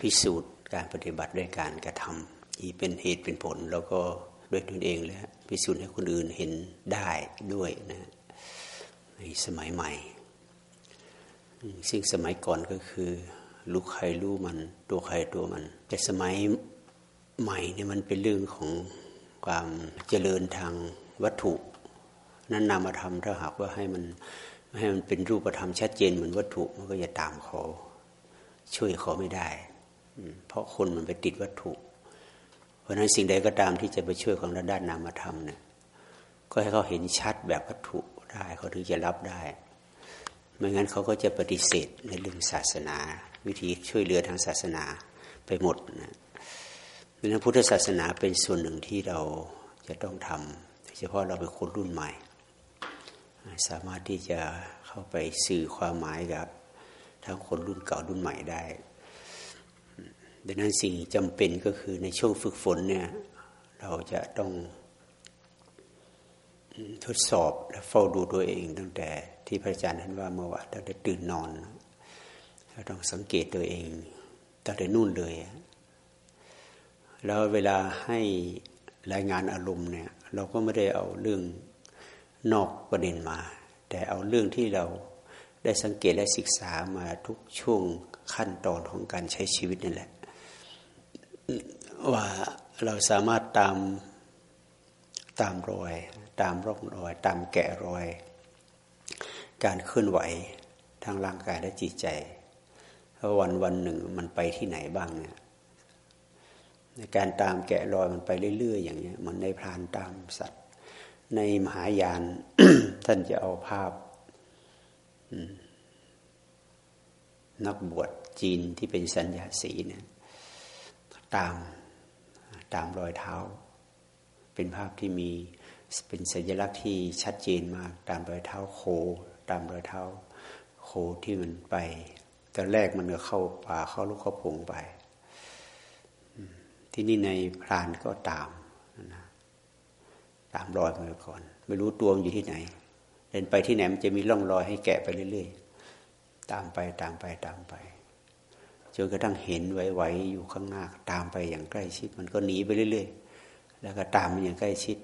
พิสูจน์การปฏิบัติด้วยการกระทำที่เป็นเหตุเป็นผล แล้วก็ด้วยตนเองแล้วพิสูจน์ให้คนอื่นเห็นได้ด้วยนะในสมัยใหม่ ซึ่งสมัยก่อนก็คือลูกใครรู้มัน ตัวใครตัวมัน แต่สมัยใหม่เนี่ยมันเป็นเรื่องของความเจริญทางวัตถุ นั้นนามธรรมถ้าหากว่าให้มันให้มันเป็นรูปธรรมชัดเจนเหมือนวัตถุมันก็จะตามเขาช่วยเขาไม่ได้ เพราะคนมันไปติดวัตถุ เพราะนั้นสิ่งใดก็ตามที่จะไปช่วยของด้านนามธรรมเนี่ยก็ให้เขาเห็นชัดแบบวัตถุได้เขาถึงจะรับได้ไม่งั้นเขาก็จะปฏิเสธในเรื่องศาสนา วิธีช่วยเหลือทางศาสนาไปหมดนะดังนั้นพุทธศาสนาเป็นส่วนหนึ่งที่เราจะต้องทำโดยเฉพาะเราเป็นคนรุ่นใหม่ สามารถที่จะเข้าไปสื่อความหมายกับทั้งคนรุ่นเก่ารุ่นใหม่ได้ ดังนั้นสิ่งจำเป็นก็คือในช่วงฝึกฝนเนี่ยเราจะต้องทดสอบและเฝ้าดูตัวเองตั้งแต่ที่พระอาจารย์ท่านว่าเมื่อวานตั้งแต่ตื่นนอนเราต้องสังเกตตัวเองตั้งแต่นู่นเลย แล้วเวลาให้รายงานอารมณ์เนี่ย เราก็ไม่ได้เอาเรื่องนอกประเด็นมา แต่เอาเรื่องที่เราได้สังเกตและศึกษามาทุกช่วงขั้นตอนของการใช้ชีวิตนั่นแหละ ว่าเราสามารถตามตามรอย ตามร่องรอย ตามแกะรอย การเคลื่อนไหวทางร่างกายและจิตใจวันวันหนึ่งมันไปที่ไหนบ้างเนี่ยในการตามแกะรอยมันไปเรื่อย ๆ อย่างเงี้ยมันในพรานตามสัตว์ ในมหายาน ท่านจะเอาภาพนักบวชจีนที่เป็นสัญญาสีเนี่ย ตามตามรอยเท้า เป็นภาพที่มีเป็นสัญลักษณ์ที่ชัดเจนมาก ตามรอยเท้าโค ตามรอยเท้า โคที่มันไปตอนแรกมันก็เข้าป่าเข้าลูกเข้าพงไป ที่นี่ในพรานก็ตามนะตามรอยมาก่อน ไม่รู้ตัวมันอยู่ที่ไหน เดินไปที่ไหนมันจะมีร่องรอยให้แกะไปเรื่อยๆตามไปตามไปตามไป จนกระทั่งเห็นไหวๆอยู่ข้างหน้าตามไปอย่างใกล้ชิด มันก็หนีไปเรื่อยๆ แล้วก็ตามมันอย่างใกล้ชิด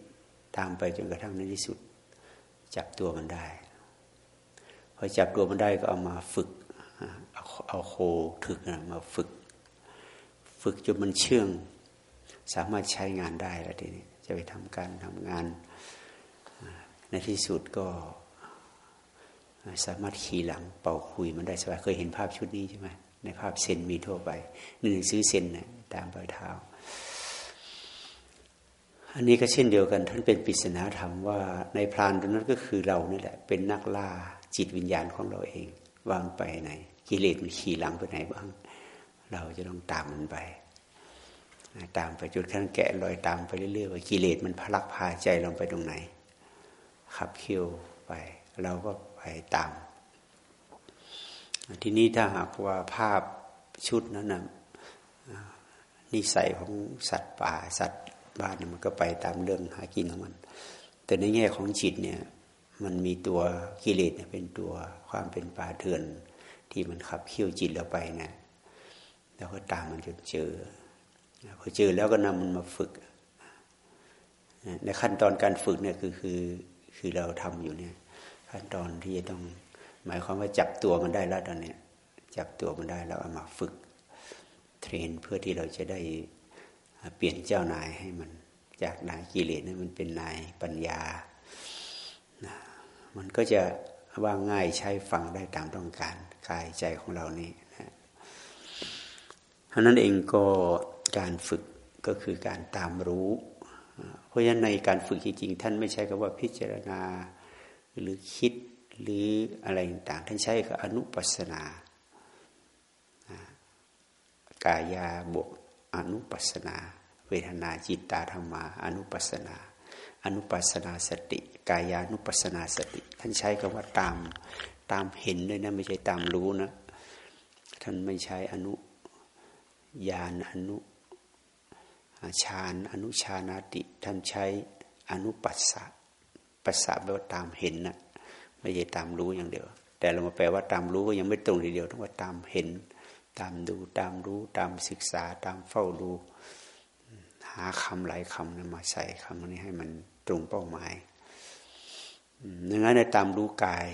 ตามไปจนกระทั่งในที่สุด จับตัวมันได้พอจับตัวมันได้ก็เอามาฝึกเอาโคถึกมาฝึก ฝึกจนมันเชื่อง สามารถใช้งานได้แล้วทีนี้จะไปทำการทำงาน ในที่สุดก็สามารถขี่หลังเป่าคุยมันได้สบายเคยเห็นภาพชุดนี้ใช่ไหม ในภาพเซนมีทั่วไปหนึ่งซื้อเซนนะตามรอยเท้า อันนี้ก็เช่นเดียวกัน ท่านเป็นปริศนาธรรมว่าในพรานตรงนั้นก็คือเรานี่แหละ เป็นนักล่าจิตวิญญาณของเราเองวางไปไหน กิเลสมันขี่หลังไปไหนบ้าง เราจะต้องตามมันไปตามไปจนขั้นแกะรอยตามไปเรื่อยๆว่ากิเลสมันพลักพาใจเราไปตรงไหนขับเคี่ยวไป เราก็ไปตาม ทีนี้ถ้าหากว่าภาพชุดนั้นนะนิสัยของสัตว์ป่าสัตว์บ้านมันก็ไปตามเรื่องหากินของมัน แต่ในแง่ของจิตเนี่ย มันมีตัวกิเลสเป็นตัวความเป็นป่าเถื่อน ที่มันขับเคี่ยวจิตเราไปนะแล้วก็ตามมันจนเจอพอเจอแล้วก็นำมันมาฝึกในขั้นตอนการฝึกเนี่ยคือคือคือเราทำอยู่เนี่ย ขั้นตอนที่จะต้อง หมายความว่าจับตัวมันได้แล้วตอนนี้จับตัวมันได้แล้วเอามาฝึกเทรนเพื่อที่เราจะได้เปลี่ยนเจ้านายให้มันจากนายกิเลสนั้นมันเป็นนายปัญญา มันก็จะว่าง่ายใช้ฟังได้ตามต้องการกายใจของเรานี่นะเพราะนั้นเองก็การฝึกก็คือการตามรู้ เพราะฉะนั้นในการฝึกจริงๆท่านไม่ใช้คำว่าพิจารณาหรือคิด หรืออะไรต่างท่านใช้กับอนุปัสนากายาบวกอนุปัสนา เวทนาจิตตาธรรมาอนุปัสนา อนุปัสนาสติ กายานุปัสนาสติ ท่านใช้คำว่าตามตามเห็นด้วยนะไม่ใช่ตามรู้นะ ท่านไม่ใช้อนุญาณอนุฌานอนุชานาติ ท่านใช้อนุปัสสะปัสสะแปลว่าตามเห็นนะ ไม่ใช่ตามรู้อย่างเดียว แต่เรามาแปลว่าตามรู้ก็ยังไม่ตรงทีเดียวต้องว่าตามเห็น ตามดูตามรู้ ตามศึกษา ตามเฝ้าดูหาคำหลายคำนะมาใส่คำนี้ให้มันตรงเป้าหมายดังนั้นในตามรู้กาย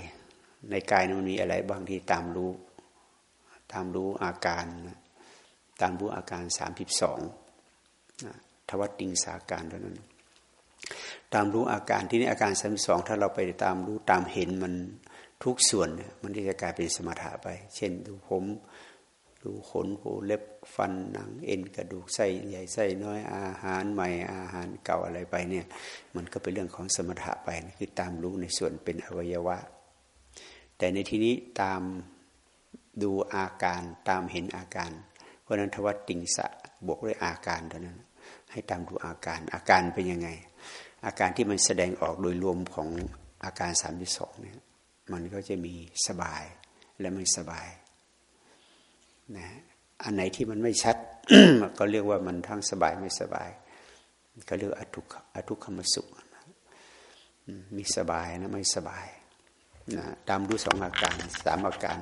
ในกายมันมีอะไรบางที่ตามรู้ ตามรู้อาการตามรู้อาการสามสิบสองทวัตติงสาการเท่านั้น ตามรู้อาการที่นี่อาการสามสองถ้าเราไปตามรู้ตามเห็นมันทุกส่วนเนี่ยมันจะกลายเป็นสมถะไป เช่นดูผมดูขนหูเล็บฟันหนังเอ็นกระดูกไส้ใหญ่ไส้น้อยอาหารใหม่อาหารเก่าอะไรไปเนี่ย มันก็เป็นเรื่องของสมถะไปคือตามรู้ในส่วนเป็นอวัยวะ แต่ในที่นี้ตามดูอาการตามเห็นอาการ เพราะนั้นทวัตติงสะบวกด้วยอาการเท่านั้น ให้ตามดูอาการอาการเป็นยังไง อาการที่มันแสดงออกโดยรวมของอาการสามที่สองเนี่ยมันก็จะมีสบายและไม่สบายนะอันไหนที่มันไม่ชัด ก็เรียกว่ามันทั้งสบายไม่สบาย ก็เรียกอทุกอทุกขมสุขมีสบายนะไม่สบายนะตามดูสองอาการสามอาการ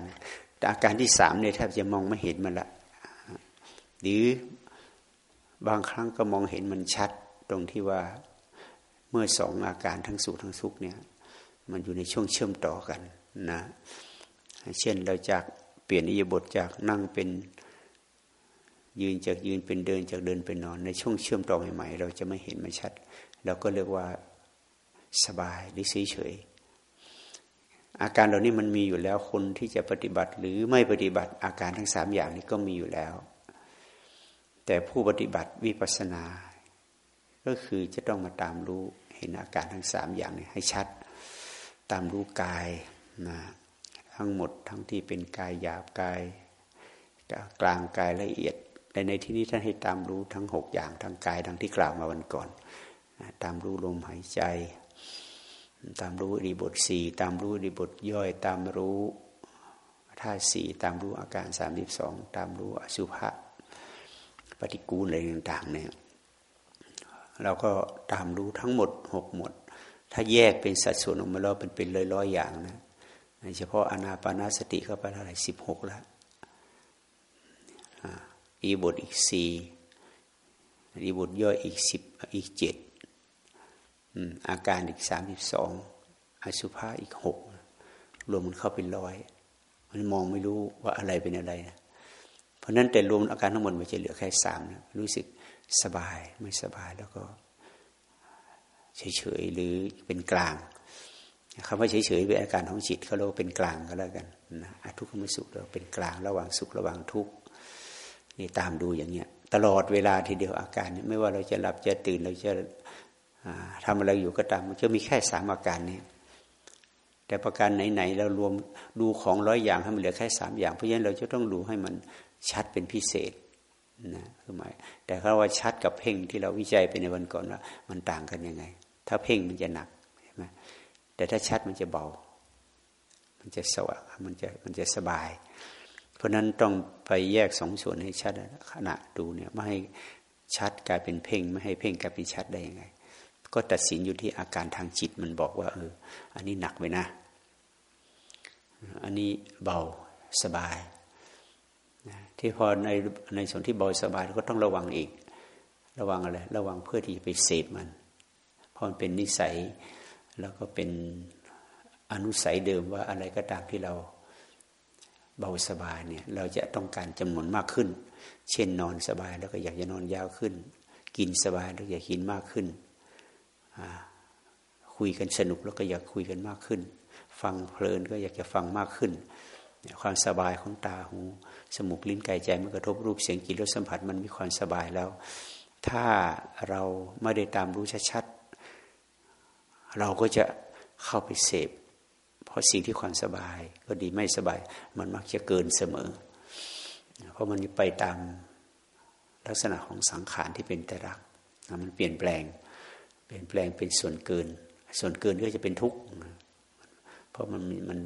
แต่อาการที่สามเนี่ยแทบจะมองไม่เห็นมันละหรือบางครั้งก็มองเห็นมันชัดตรงที่ว่า เมื่อสองอาการทั้งสุขทั้งทุกเนี่ยมันอยู่ในช่วงเชื่อมต่อกันนะเช่นเราจากเปลี่ยนอิยบทจากนั่งเป็นยืนจากยืนเป็นเดินจากเดินเป็นนอน ในช่วงเชื่อมต่อใหม่ๆ เราจะไม่เห็นมันชัด เราก็เรียกว่าสบายหรือเฉยอาการเหล่านี้มันมีอยู่แล้วคนที่จะปฏิบัติหรือไม่ปฏิบัติอาการทั้งสามอย่างนี้ก็มีอยู่แล้ว แต่ผู้ปฏิบัติวิปัสสนา ก็คือจะต้องมาตามรู้ เห็นอาการทั้งสามอย่างนี้ให้ชัด ตามรู้กายนะทั้งหมดทั้งที่เป็นกายหยาบกายกลางกายละเอียดแต่ในที่นี้ท่านให้ตามรู้ทั้งหกอย่างทั้งกายทั้งที่กล่าวมาวันก่อน ตามรู้ลมหายใจ ตามรู้รีบทสี่ตามรู้รีบทย่อย ตามรู้ท่าสี่ตามรู้อาการสามสิบสองตามรู้อสุภะปฏิกูลอะไรต่างๆเนี่ย เราก็ตามรู้ทั้งหมดหกหมดถ้าแยกเป็นสัดส่วนออกมาแล้วเป็นเป็นร้อยๆอย่างนะเฉพาะอนาปานาสติก็ไปเท่าไหร่สิบหกแล้วอีบทอีกสี่อีบทย่อยอีกสิบอีกเจ็ดอาการอีกสามสิบสองอสุภาอีกหกรวมมันเข้าเป็นร้อยมันมองไม่รู้ว่าอะไรเป็นอะไรนะเพราะนั้นแต่รวมอาการทั้งหมดมันจะเหลือแค่สามนะรู้สึก สบายไม่สบายแล้วก็เฉยๆหรือเป็นกลางคำว่าเฉยๆเป็นอาการของจิตเขาเรียกว่าเป็นกลางก็แล้วกันนะทุกข์ไม่สุขเราเป็นกลางระหว่างสุขระหว่างทุกข์นี่ตามดูอย่างเงี้ย ตลอดเวลาทีเดียวอาการนี้ไม่ว่าเราจะหลับจะตื่นเราจะทำอะไรอยู่ก็ตามมันจะมีแค่สามอาการนี้แต่ประการไหนๆเรารวมดูของร้อยอย่างให้มันเหลือแค่สามอย่าง เพราะฉะนั้นเราจะต้องดูให้มันชัดเป็นพิเศษ นะคือหมายแต่คำว่าชัดกับเพ่งที่เราวิจัยไปในวันก่อนว่ามันต่างกันยังไง ถ้าเพ่งมันจะหนักใช่ไหมแต่ถ้าชัดมันจะเบา มันจะสว่างมันจะมันจะสบาย เพราะนั้นต้องไปแยกสองส่วนให้ชัดขณะดูเนี่ยไม่ให้ชัดกลายเป็นเพ่ง ไม่ให้เพ่งกลายเป็นชัดได้ยังไง ก็ตัดสินอยู่ที่อาการทางจิตมันบอกว่าเอออันนี้หนักไปนะ อันนี้เบาสบาย ที่พอในในส่วนที่เบาสบายก็ต้องระวังอีก ระวังอะไร ระวังเพื่อที่จะไปเสพมันเพราะมันเป็นนิสัย แล้วก็เป็นอนุสัยเดิมว่าอะไรก็ตามที่เราเบาสบายเนี่ย เราจะต้องการจำนวนมากขึ้น เช่นนอนสบายแล้วก็อยากจะนอนยาวขึ้น กินสบายแล้วอยากกินมากขึ้น คุยกันสนุกแล้วก็อยากคุยกันมากขึ้น ฟังเพลินก็อยากจะฟังมากขึ้น ความสบายของตาหู สมุกลิ้นกายใจมันกระทบรูปเสียงกลิ่นรสสัมผัสมันมีความสบายแล้ว ถ้าเราไม่ได้ตามรู้ชัดๆเราก็จะเข้าไปเสพ เพราะสิ่งที่ความสบายก็ดีไม่สบาย มันมักจะเกินเสมอ เพราะมันไปตามลักษณะของสังขารที่เป็นแต่รักมันเปลี่ยนแปลง เปลี่ยนแปลงเป็นส่วนเกิน ส่วนเกินก็จะเป็นทุกข์เพราะมันมัน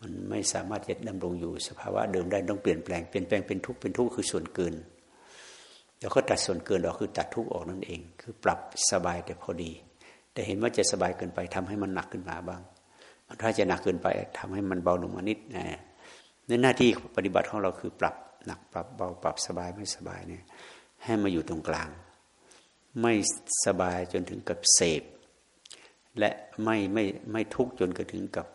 มันไม่สามารถจะดำรงอยู่สภาวะเดิมได้ต้องเปลี่ยนแปลงเปลี่ยนแปลงเป็นทุกข์เป็นทุกข์คือส่วนเกินแล้วก็ตัดส่วนเกินออกคือตัดทุกข์ออกนั่นเอง คือปรับสบายแต่พอดี แต่เห็นว่าจะสบายเกินไปทำให้มันหนักขึ้นมาบ้าง ถ้าจะหนักเกินไปทำให้มันเบาลงมานิดนะในหน้าที่ปฏิบัติของเราคือปรับหนักปรับเบาปรับสบายไม่สบายเนี่ยให้มาอยู่ตรงกลาง ไม่สบายจนถึงกับเสพและไม่ไม่ไม่ทุกข์จนกระถึงกับ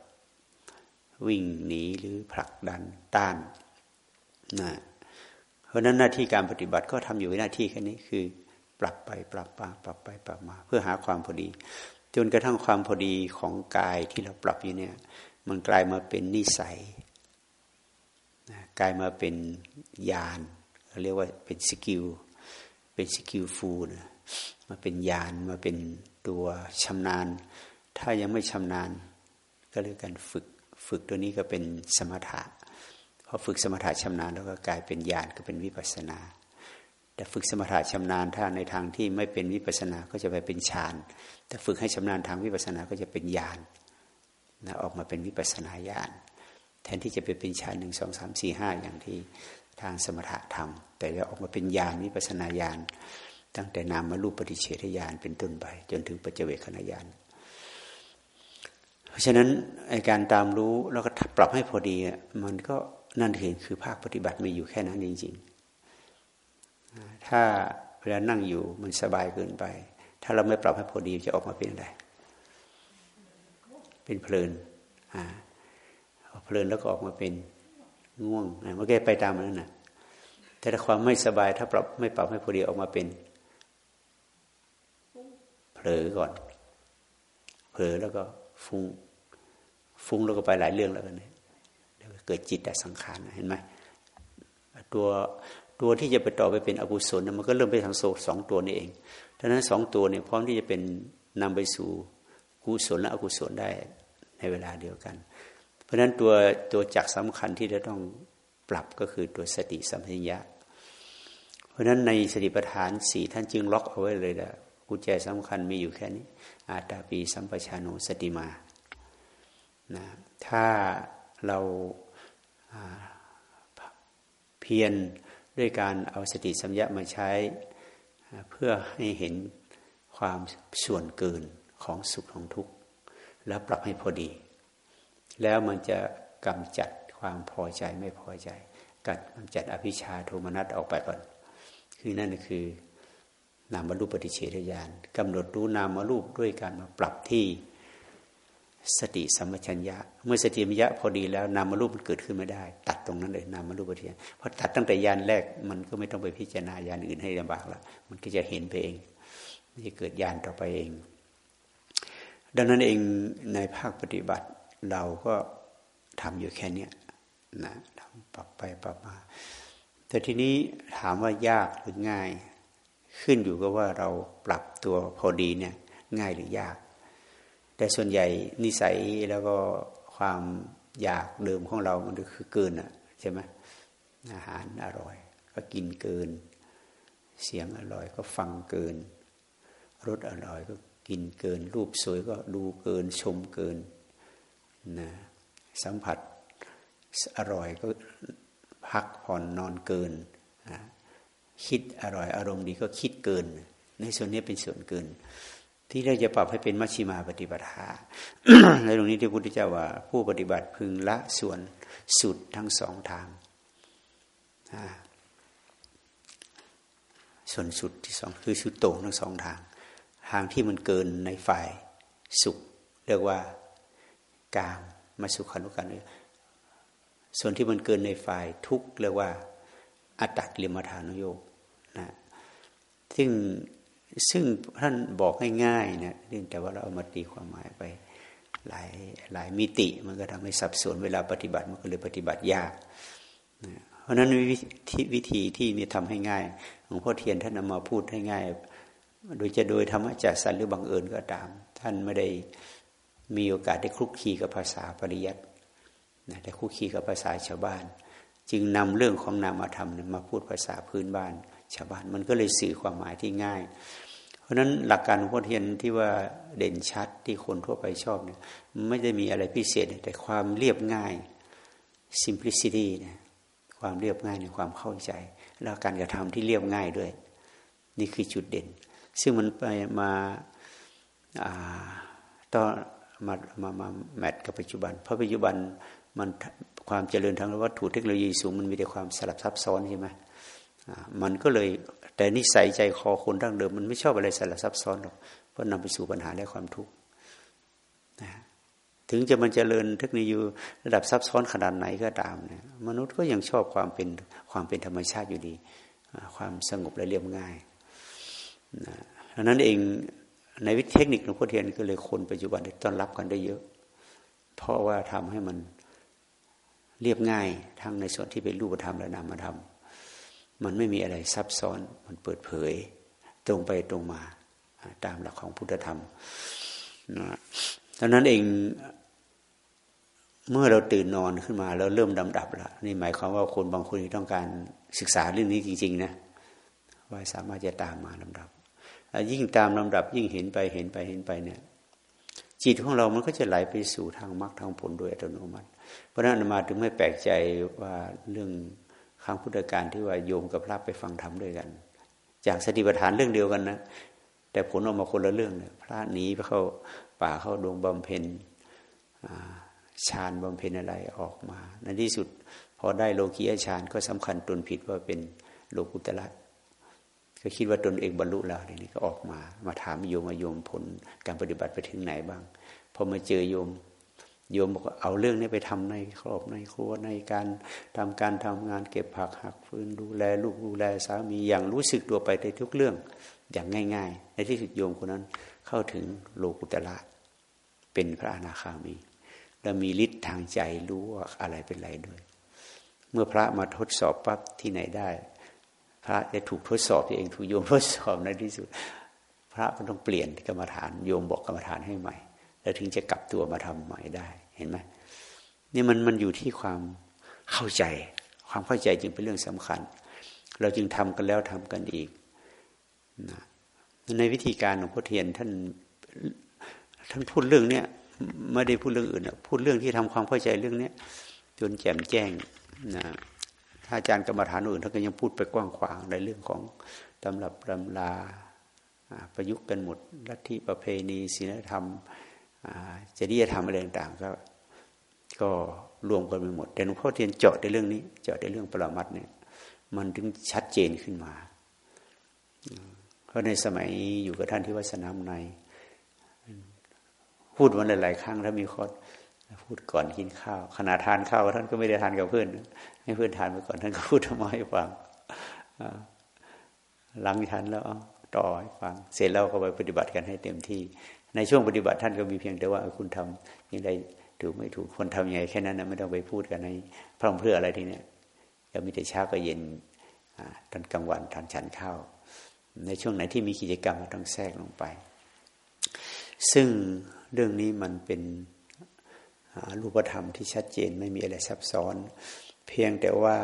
วิ่งหนีหรือผลักดันต้านนะเพราะนั้นหน้าที่การปฏิบัติก็ทำอยู่หน้าที่แค่นี้คือ ปรับไปปรับมาปรับไปปรับมา เพื่อหาความพอดี จนกระทั่งความพอดีของกายที่เราปรับอยู่เนี่ย มันกลายมาเป็นนิสัยกลายมาเป็นญาณเรียกว่าเป็นสกิลเป็นสกิลฟูนะมาเป็นญาณมาเป็นตัวชำนาญ ถ้ายังไม่ชำนาญก็เรียกกันฝึก ฝึกตัวนี้ก็เป็นสมถะพอฝึกสมถะชำนาญแล้วก็กลายเป็นญาณก็เป็นวิปัสนา แต่ฝึกสมถะชำนาญถ้าในทางที่ไม่เป็นวิปัสนาก็จะไปเป็นฌาน แต่ฝึกให้ชำนาญทางวิปัสนาก็จะเป็นญาณนะออกมาเป็นวิปัสนาญาณแทนที่จะไปเป็นฌานหนึ่งสองสามสี่ห้าอย่างที่ทางสมถะทำแต่จะออกมาเป็นญาณวิปัสนาญาณตั้งแต่นามมารูปปฏิเฉทญาณเป็นต้นไปจนถึงปัจเจเวคขณญาณ ราะฉะนั้นการตามรู้แล้วก็ปรับให้พอดีมันก็นั่นเองคือภาคปฏิบัติมีอยู่แค่นั้นจริงๆ ถ้าเวลานั่งอยู่มันสบายเกินไป ถ้าเราไม่ปรับให้พอดีจะออกมาเป็นอะไร เป็นเพลินอ่าเพลินแล้วก็ออกมาเป็นง่วงเมื่อกี้ไปตามนั้นนะแต่ถ้าความไม่สบายถ้าปรับไม่ปรับให้พอดีออกมาเป็นเผลอก่อน เผลอแล้วก็ฟุ้ง ฟุ้งแล้วก็ไปหลายเรื่องแล้วกันเนี่ยแล้วก็เกิดจิตแต่สังขารเห็นไหมตัวตัวที่จะไปต่อไปเป็นอกุศลมันก็เริ่มไปทางโซสองตัวนี้เองดังนั้นสองตัวเนี่ยพร้อมที่จะเป็นนำไปสู่กุศลและอกุศลได้ในเวลาเดียวกัน เพราะฉะนั้นตัวตัวจักสำคัญที่จะต้องปรับก็คือตัวสติสัมปชัญญะ เพราะฉะนั้นในสติปัฏฐานสี่ท่านจึงล็อกเอาไว้เลยนะกุญแจสำคัญมีอยู่แค่นี้ อาตาปีสัมปชานุสติมา นะถ้าเราเพียรด้วยการเอาสติสัมยามาใช้ เพื่อให้เห็นความส่วนเกินของสุขของทุกข์ แล้วปรับให้พอดี แล้วมันจะกำจัดความพอใจไม่พอใจ กัดกำจัดอภิชาโทมนัสออกไปก่อน คือนั่นคือนามรูปปฏิเฉทญาณกำหนดรู้นามรูปด้วยการมาปรับที่ สติสัมปชัญญะ เมื่อสติมัญญะพอดีแล้วนามรูปมันเกิดขึ้นไม่ได้ ตัดตรงนั้นเลยนามรูปปฏิเฉทพอตัดตั้งแต่ยานแรกมันก็ไม่ต้องไปพิจารณายานอื่นให้ลำบากละมันก็จะเห็นไปเองมันจะเกิดยานต่อไปเอง ดังนั้นเองในภาคปฏิบัติเราก็ทำอยู่แค่เนี้ยนะทำปรับไปปรับมา แต่ทีนี้ถามว่ายากหรือง่าย ขึ้นอยู่กับว่าเราปรับตัวพอดีเนี่ยง่ายหรือยาก แต่ส่วนใหญ่นิสัยแล้วก็ความอยากเดิมของเรา มันคือเกินอะใช่ไหมอาหารอร่อย ก็กินเกิน เสียงอร่อยก็ฟังเกิน รสอร่อยก็กินเกิน รูปสวยก็ดูเกิน ชมเกินนะสัมผัสอร่อยก็พักผ่อนนอนเกิน คิดอร่อยอารมณ์ดีก็คิดเกิน ในส่วนนี้เป็นส่วนเกิน ที่เราจะปรับให้เป็นมัชชิมาปฏิปทาในตรงนี้ที่พุทธเจ้าว่า ผู้ปฏิบัติพึงละส่วนสุดทั้งสองทาง ส่วนสุดที่สองคือสุดโต่งทั้งสองทาง ทางที่มันเกินในฝ่ายสุข เรียกว่ากามมาสุขานุการส่วนที่มันเกินในฝ่ายทุกเรียกว่าอัตตกิลมัฐานุโยกนะซึ่ง ซึ่งท่านบอกง่ายๆนะเรื่องแต่ว่าเราเอามาตีความหมายไปหลายหลายมิติ มันก็ทำให้สับสนเวลาปฏิบัติมันก็เลยปฏิบัติยากนะเพราะนั้นวิธีวิธีที่มีทำให้ง่ายหลวงพ่อเทียนท่านนามาพูดให้ง่าย โดยจะโดยธรรมจักสันหรือบังเอิญก็ตาม ท่านไม่ได้มีโอกาสได้คลุกคีกับภาษาปริยัตินะแต่คู่คีกับภาษาชาวบ้าน จึงนำเรื่องของนามธรรมมาพูดภาษาพื้นบ้าน ชาวบ้านมันก็เลยสื่อความหมายที่ง่าย เพราะฉะนั้นหลักการของพุทธเทียนที่ว่าเด่นชัดที่คนทั่วไปชอบเนี่ยไม่ได้มีอะไรพิเศษแต่ความเรียบง่าย simplicity นะความเรียบง่ายในความเข้าใจ แล้วการกระทำที่เรียบง่ายด้วย นี่คือจุดเด่น ซึ่งมันไปมาต่อมามามาแมทกับปัจจุบัน เพราะปัจจุบันมันความเจริญทางวัตถุเทคโนโลยีสูงมันมีแต่ความสลับซับซ้อนใช่ไหม มันก็เลยแต่นิสัยใจคอคนดั้งเดิม มันไม่ชอบอะไรสลับซับซ้อนหรอกเพราะนำไปสู่ปัญหาและความทุกข์ถึงจะมันจเจริญเทคโนโลยีระดับซับซ้อนขนาดไหนก็ตามเนี่ยมนุษย์ก็ยังชอบความเป็นความเป็นธรรมชาติอยู่ดี ความสงบและเรียบง่ายดังนั้นเองในวิธีเทคนิคหลวงพ่อเทียนก็เลยคนปัจจุบันได้ต้อนรับกันได้เยอะ เพราะว่าทำให้มันเรียบง่ายทั้งในส่วนที่เป็นรูปธรรมและนามธรรม มันไม่มีอะไรซับซ้อน มันเปิดเผย ตรงไปตรงมาตามหลักของพุทธธรรมดังนั้นเองเมื่อเราตื่นนอนขึ้นมาแล้วเริ่มดำดับแล้วนี่หมายความว่าคนบางคนต้องการศึกษาเรื่องนี้จริง ๆ นะว่าสามารถจะตามมาลำดับยิ่งตามลำดับยิ่งเห็นไปเห็นไปเห็นไปเนี่ย จิตของเรามันก็จะไหลไปสู่ทางมรรคทางผลโดยอัตโนมัติ เพราะนั้นมาถึงไม่แปลกใจว่าเรื่อง ครั้งพุทธการที่ว่าโยมกับพระไปฟังธรรมด้วยกัน จากสติปัฏฐานเรื่องเดียวกันนะ แต่ผลออกมาคนละเรื่องเลยพระหนีไปเข้าป่าเข้าดงบำเพ็ญฌานบำเพ็ญอะไรออกมา ในที่สุดพอได้โลกียฌานก็สำคัญตนผิดว่าเป็นโลกุตละก็คิดว่าตนเองบรรลุแล้วนี้ก็ออกมา มาถามโยมมาโยมผลการปฏิบัติไปถึงไหนบ้างพอมาเจอโยม โยมบอกเอาเรื่องนี้ไปทำในครอบในครัวในการทำการทำงานเก็บผักหักฟืนดูแลลูกดูแลสามีอย่างรู้สึกตัวไปในทุกเรื่องอย่างง่าย ๆ ในที่สุดโยมคนนั้นเข้าถึงโลกุตละเป็นพระอนาคามี และมีฤทธิ์ทางใจรู้ว่าอะไรเป็นไรด้วย เมื่อพระมาทดสอบปั๊บที่ไหนได้ พระจะถูกทดสอบเองถูกโยมทดสอบในที่สุด พระก็ต้องเปลี่ยนกรรมฐานโยมบอกกรรมฐานให้ใหม่ แล้วถึงจะกลับตัวมาทำใหม่ได้เห็นไหมนี่มันมันอยู่ที่ความเข้าใจ ความเข้าใจจึงเป็นเรื่องสำคัญ เราจึงทำกันแล้วทำกันอีกนะในวิธีการของพ่อเทียนท่านท่านพูดเรื่องเนี้ยไม่ได้พูดเรื่องอื่นพูดเรื่องที่ทำความเข้าใจเรื่องเนี้ยจนแจ่มแจ้งนะถ้าอาจารย์กรรมฐานอื่นท่านก็ยังพูดไปกว้างขวางในเรื่องของตำรับตำลาประยุกต์กันหมดลัทธิประเพณีศีลธรรม จริยธรรมอะไรต่างๆก็ก็รวมกันไปหมด แต่หลวงพ่อเทียนเจาะในเรื่องนี้ เจาะในเรื่องปรมัตเนี่ย มันถึงชัดเจนขึ้นมา เพราะในสมัยอยู่กับท่านที่วัดสนามใน พูดวันหลาย ๆ ครั้งถ้ามีคนพูดก่อนกินข้าว ขณะทานข้าวท่านก็ไม่ได้ทานกับเพื่อน ให้เพื่อนทานไปก่อนท่านก็พูดธรรมให้ฟังหลังทานแล้วต่อให้ฟัง เสร็จแล้วก็ไปปฏิบัติกันให้เต็มที่ ในช่วงปฏิบัติท่านก็มีเพียงแต่ว่าคุณทำยังไงถูกไม่ถูกคนทำยังไงแค่นั้นนะไม่ต้องไปพูดกันในพร่ำเพื่ออะไรทีเนี้ยก็มีแต่เช้าก็เย็นตอนกลางวันทานฉันข้าวในช่วงไหนที่มีกิจกรรมก็ต้องแทรกลงไป ซึ่งเรื่องนี้มันเป็นรูปธรรมที่ชัดเจนไม่มีอะไรซับซ้อน เพียงแต่ว่า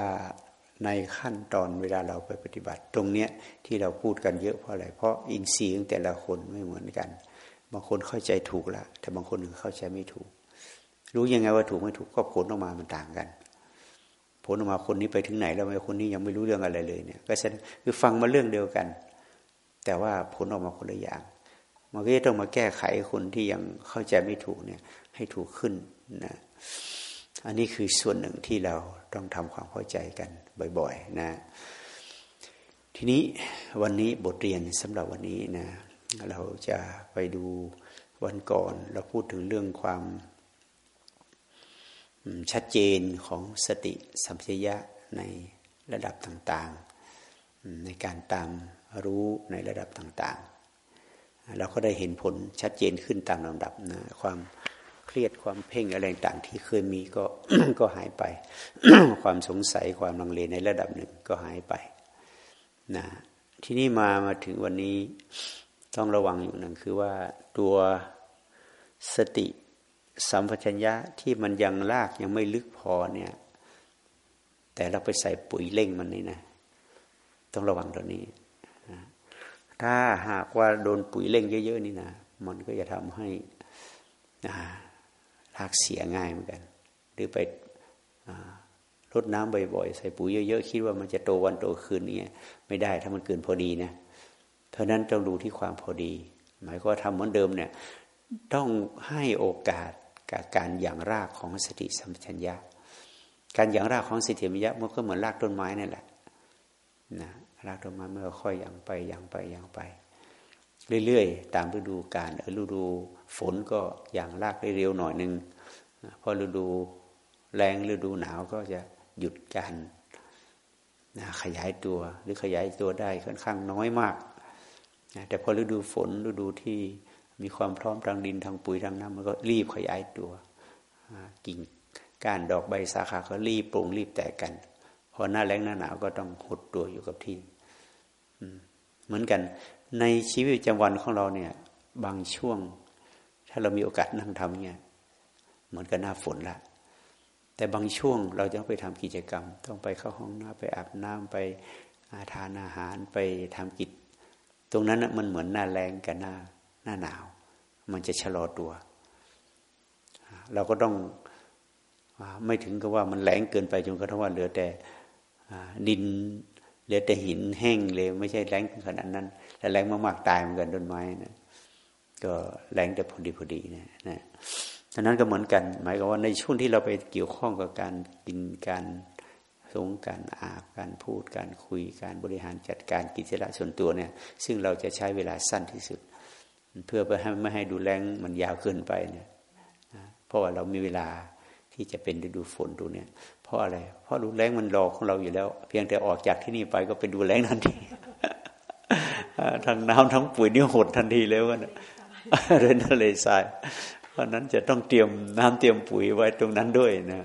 ในขั้นตอนเวลาเราไปปฏิบัติ ตรงเนี้ยที่เราพูดกันเยอะเพราะอะไร เพราะอินทรีย์ของแต่ละคนไม่เหมือนกัน บางคนเข้าใจถูกและแต่บางคนเข้าใจไม่ถูก รู้ยังไงว่าถูกไม่ถูกก็ผลออกมามันต่างกัน ผลออกมาคนนี้ไปถึงไหนแล้วไม่คนนี้ยังไม่รู้เรื่องอะไรเลยเนี่ย ก็แสดงคือฟังมาเรื่องเดียวกัน แต่ว่าผลออกมาคนละอย่างมันก็จะต้องมาแก้ไขคนที่ยังเข้าใจไม่ถูกเนี่ย ให้ถูกขึ้นนะอันนี้คือส่วนหนึ่งที่เราต้องทำความเข้าใจกันบ่อย ๆ นะ ทีนี้วันนี้บทเรียนสำหรับวันนี้นะ เราจะไปดูวันก่อน เราพูดถึงเรื่องความชัดเจนของสติสัมปชัญญะในระดับต่างๆ ในการตามรู้ในระดับต่างๆ เราก็ได้เห็นผลชัดเจนขึ้นตามลำดับนะความเครียดความเพ่งอะไรต่างที่เคยมีก็ก็หายไป ความสงสัยความลังเลในระดับหนึ่งก็หายไปนะที่นี่มามาถึงวันนี้ ต้องระวังอยู่หนึ่งคือว่าตัวสติสัมปชัญญะที่มันยังลากยังไม่ลึกพอเนี่ย แต่เราไปใส่ปุ๋ยเล่งมันนี่นะ ต้องระวังตัวนี้ ถ้าหากว่าโดนปุ๋ยเล่งเยอะๆนี่นะ มันก็จะทำให้รากเสียง่ายเหมือนกัน หรือไปรดน้ำบ่อยๆ ใส่ปุ๋ยเยอะๆ คิดว่ามันจะโตวันโตคืนนี้ไม่ได้ถ้ามันเกินพอดีนะ เพราะนั้นต้องดูที่ความพอดี หมายก็ว่าทำเหมือนเดิมเนี่ยต้องให้โอกาสกับการอย่างรากของสติสัมปชัญญะ การอย่างรากของสติสัมปชัญญะมันก็เหมือนรากต้นไม้นั่นแหละนะรากต้นไม้เมื่อค่อยอย่างไปอย่างไปอย่างไป เรื่อยๆ ตามฤดูกาลฤดูฝนก็อย่างรากได้เร็วหน่อยหนึ่งพอฤดูแรงฤดูหนาวก็จะหยุดการนขยายตัวหรือขยายตัวได้ค่อนข้างน้อยมาก นะแต่พอฤดูฝนฤดูที่มีความพร้อมทางดินทางปุ๋ยทางน้ำมันก็รีบขยายตัวกิ่งก้านดอกใบสาขาก็รีบปรุงรีบแตกกัน พอหน้าแรงหน้าหนาวก็ต้องหดตัวอยู่กับที่เหมือนกัน ในชีวิตประจำวันของเราเนี่ย บางช่วง ถ้าเรามีโอกาสนั่งทำเนี่ยเหมือนกับหน้าฝนละแต่บางช่วงเราจะต้องไปทำกิจกรรม ต้องไปเข้าห้องน้ำไปอาบน้ำไปอาทานอาหารไปทำกิจ ตรงนั้นมันเหมือนหน้าแรงกับหน้าหน้าหนาว มันจะชะลอตัว เราก็ต้องไม่ถึงกับว่ามันแรงเกินไปจนกระทั่งว่าเหลือแต่ดินเหลือแต่หินแห้งเลย ไม่ใช่แรงขนาดนั้นแต่แรงมากๆตายเหมือนกันต้นไม้นะก็แรงแต่พอดีพอดีนะนะฉะนั้นก็เหมือนกัน หมายความว่าในช่วงที่เราไปเกี่ยวข้องกับการกินการ สงการอาบการพูดการคุยการบริหารจัดการกิจละส่วนตัวเนี่ย ซึ่งเราจะใช้เวลาสั้นที่สุด เพื่อให้ไม่ให้ดูแรงมันยาวเกินไปเนี่ยเพราะว่าเรามีเวลาที่จะเป็นฤดูฝนดูเนี่ยเพราะอะไร เพราะดูแรงมันรอของเราอยู่แล้ว เพียงแต่ออกจากที่นี่ไปก็เป็นดูแรงทันทีทั้งน้ำทั้งปุ๋ยนี่หดทันทีเลยว่าเรนทะเลทรายเพราะนั้นจะต้องเตรียมน้ำเตรียมปุ๋ยไว้ตรงนั้นด้วยนะ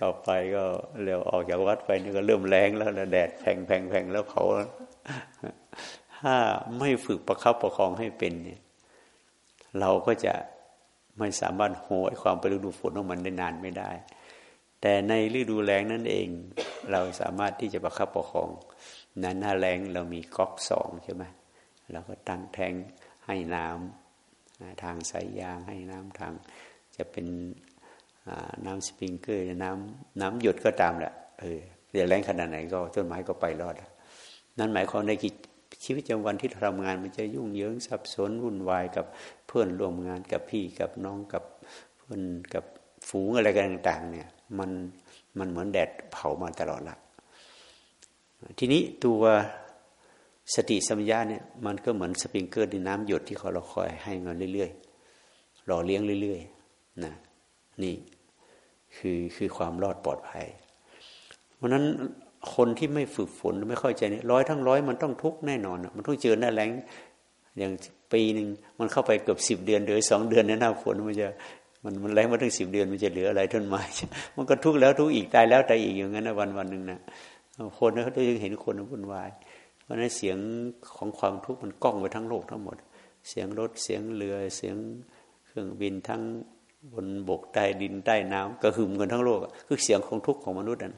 กลับไปก็เร็วออกจากวัดไปนี่ก็เริ่มแรงแล้วแดดแผงแผงแผงแล้วเผาถ้าไม่ฝึกประคับประคองให้เป็นเนี่ย เราก็จะไม่สามารถโหยความไปฤดูฝนของมันได้นานไม่ได้ แต่ในฤดูแรงนั่นเอง เราสามารถที่จะประคับประคอง นั้นหน้าแรงเรามีก๊อกสองใช่ไหมเราก็ตั้งแทงให้น้ำทางสายยางให้น้ำทาง จะเป็น น้ำสปริงเกอร์น้ำน้ำหยดก็ตามแหละเออจะแรงขนาดไหนก็ต้นไม้ก็ไปรอด นั่นหมายความในชีวิตประจำวันที่ทำงานมันจะยุ่งเหยิงสับสนวุ่นวายกับเพื่อนร่วมงานกับพี่กับน้องกับเพื่อนกับฝูงอะไรกันต่าง ๆ เนี่ยมันมันเหมือนแดดเผามาตลอดละทีนี้ตัวสติสัมยาเนี่ยมันก็เหมือนสปริงเกอร์ในน้ำหยดที่เขาเราคอยให้เงินเรื่อยๆหล่อเลี้ยงเรื่อยๆนะนี่ คือคือความรอดปลอดภัย เพราะนั้นคนที่ไม่ฝึกฝนไม่เข้าใจนี่ร้อยทั้งร้อยมันต้องทุกข์แน่นอน มันต้องเจอหน้าแรงอย่างปีหนึ่งมันเข้าไปเกือบสิบเดือนหรือสองเดือนในหน้าฝนมันจะมันมันแรงมาถึงสิบเดือนมันจะเหลืออะไรต้นไม้มันก็ทุกข์แล้วทุกข์อีกตายแล้วตายอีกอย่างนั้นนะวันวันหนึ่งนะคนเขาได้ยังเห็นคนวุ่นวาย เพราะนั้นเสียงของความทุกข์มันก้องไปทั้งโลกทั้งหมด เสียงรถเสียงเรือเสียงเครื่องบินทั้ง บนบกใต้ดินใต้น้ำก็หึมกันทั้งโลกคือเสียงของทุกข์ของมนุษย์นั่น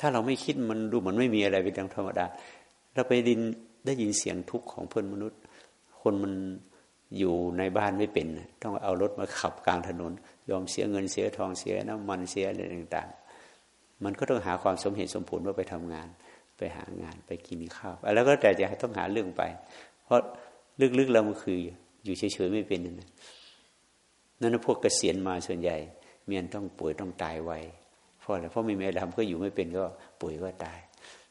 ถ้าเราไม่คิดมันดูเหมือนไม่มีอะไรเป็นธรรมดาเราไปดินได้ยินเสียงทุกข์ของเพื่อนมนุษย์ คนมันอยู่ในบ้านไม่เป็น ต้องเอารถมาขับกลางถนน ยอมเสียเงินเสียทองเสียน้ำมันเสียอะไรต่างๆ มันก็ต้องหาความสมเหตุสมผลว่าไปทำงาน ไปหางานไปกินข้าวแล้วก็แต่จะต้องหาเรื่องไป เพราะลึกๆเรามันคืออยู่เฉยๆไม่เป็นนั่น นั่นพวกเกษียณมาส่วนใหญ่ เมียนต้องป่วยต้องตายไวเพราะอะไรเพราะไม่มีอะไรทำก็อยู่ไม่เป็นก็ป่วยก็ตาย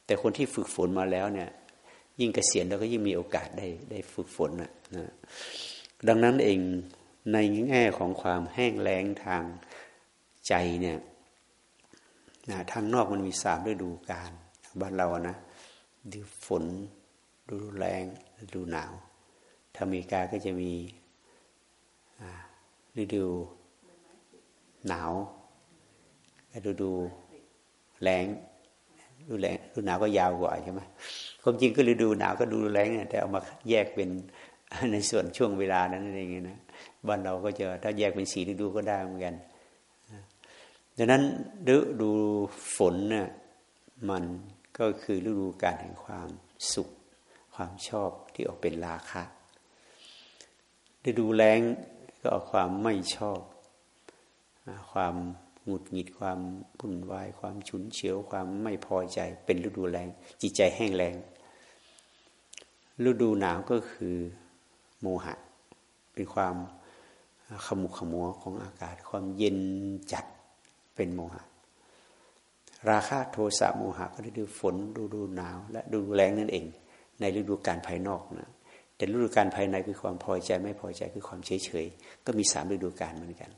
แต่คนที่ฝึกฝนมาแล้วเนี่ย ยิ่งเกษียณแล้วก็ยิ่งมีโอกาสได้ได้ฝึกฝนนะนะดังนั้นเองในแง่ของความแห้งแล้งทางใจเนี่ยนะทางนอกมันมีสามฤดูกาลบ้านเรานะดูฝนดูแรงดูหนาวถ้าอเมริกาก็จะมี ฤดู หนาวฤดูแรงฤดูแรงฤดูหนาวก็ยาวกว่าใช่ไหมความจริงก็ฤดูหนาวก็ดูแรงแต่เอามาแยกเป็นในส่วนช่วงเวลานั้นเองนะบ้านเราก็จะถ้าแยกเป็นสีฤดูก็ได้เหมือนกันดังนั้นฤดูฝนน่ะมันก็คือฤดูการแห่งความสุข ความชอบที่ออกเป็นราคะฤดูแรง ก็เอาความไม่ชอบ ความหงุดหงิดความวุ่นวาย ความฉุนเฉียว ความไม่พอใจ เป็นฤดูแรงจิตใจแห้งแรงฤดูหนาวก็คือโมหะ เป็นความขมุกขมัวของอากาศ ความเย็นจัดเป็นโมหะ ราคะโทสะโมหะก็ฤดูฝนฤดูหนาว และฤดูแรงนั่นเอง ในฤดูการภายนอกนะ แต่ฤดูการภายในคือความพอใจไม่พอใจคือความเฉยเฉยก็มีสามฤดูการเหมือนกัน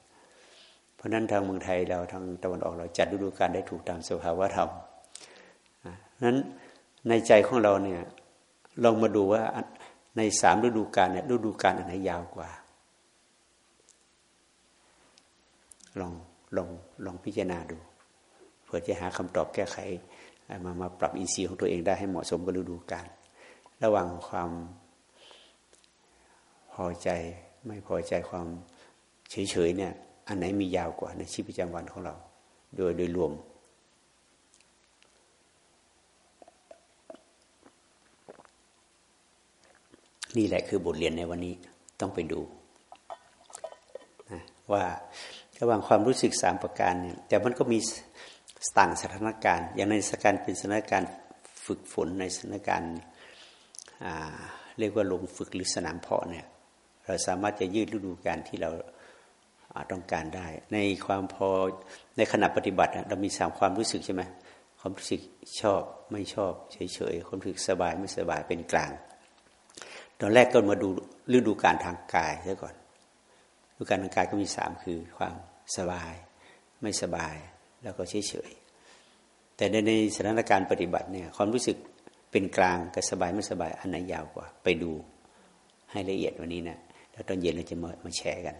เพราะนั้นทางเมืองไทยเราทางตะวันออกเราจัดฤดูการได้ถูกตามสภาวะธรรมนั้นในใจของเราเนี่ยลองมาดูว่าในสามฤดูกาลเนี่ยฤดูกาลอันไหนยาวกว่า ลองลองลองพิจารณาดูเพื่อจะหาคำตอบแก้ไขมามาปรับอินทรีย์ของตัวเองได้ให้เหมาะสมกับฤดูกาลระหว่างความ พอใจไม่พอใจความเฉยๆเนี่ย อันไหนมียาวกว่าในชีวิตประจำวันของเรา โดยโดยรวม นี่แหละคือบทเรียนในวันนี้ต้องไปดูนะว่าระหว่างความรู้สึกสามประการเนี่ยแต่มันก็มีต่างสถานการณ์ อย่างในสถานการณ์เป็นสถานการณ์ฝึกฝนในสถานการณ์เรียกว่าลงฝึกหรือสนามเพาะเนี่ย เราสามารถจะยืดฤดูการที่เราต้องการได้ ในความพอในขณะปฏิบัติเรามีสามความรู้สึกใช่ไหมความรู้สึกชอบไม่ชอบเฉยๆความรู้สึกสบายไม่สบายเป็นกลาง ตอนแรกก็มาดูฤดูการทางกายซะก่อนฤดูการทางกายก็มีสามคือความสบายไม่สบายแล้วก็เฉยเฉยแต่ในในสถานการณ์ปฏิบัติเนี่ยความรู้สึกเป็นกลางกับสบายไม่สบายอันไหนยาวกว่า ไปดูให้ละเอียดวันนี้นะ แล้วตอนเย็นเราจะมามาแชร์กัน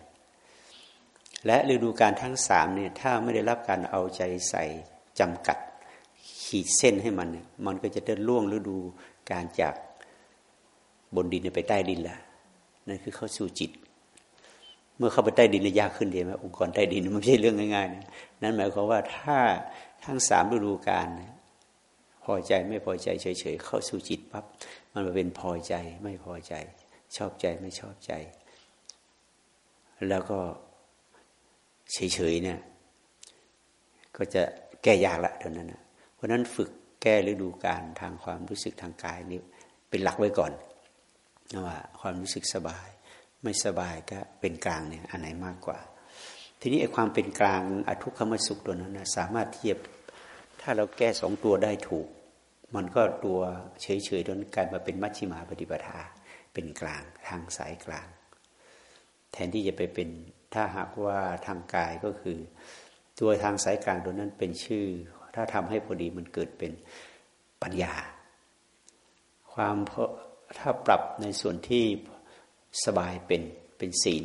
และฤดูการทั้งสามเนี่ยถ้าไม่ได้รับการเอาใจใส่จำกัดขีดเส้นให้มันมันก็จะเดินล่วงฤดูการจากบนดินไปใต้ดินละนั่นคือเข้าสู่จิต เมื่อเข้าไปใต้ดินยากขึ้นเดียวไหมองค์กรใต้ดินมันไม่ใช่เรื่องง่ายๆนะนั่นหมายความว่าถ้าทั้งสามฤดูกาลพอใจไม่พอใจเฉยๆเข้าสู่จิตปั๊บมันมาเป็นพอใจไม่พอใจ ชอบใจไม่ชอบใจ แล้วก็เฉยๆเนี่ย ก็จะแก้ยากละเท่านั้นนะเพราะนั้นฝึกแก้ฤดูการทางความรู้สึกทางกายนี่เป็นหลักไว้ก่อนว่าความรู้สึกสบาย ไม่สบายก็เป็นกลางเนี่ยอันไหนมากกว่า ทีนี้ไอ้ความเป็นกลางอทุกขมสุขตัวนั้นนะสามารถเทียบ ถ้าเราแก้สองตัวได้ถูก มันก็ตัวเฉยๆตัวนั้นกลายมาเป็นมัชชิมาปฏิปทาเป็นกลางทางสายกลาง แทนที่จะไปเป็นถ้าหากว่าทางกายก็คือ ตัวทางสายกลางตัวนั้นเป็นชื่อ ถ้าทำให้พอดีมันเกิดเป็นปัญญา ความถ้าปรับในส่วนที่สบายเป็นเป็นศีล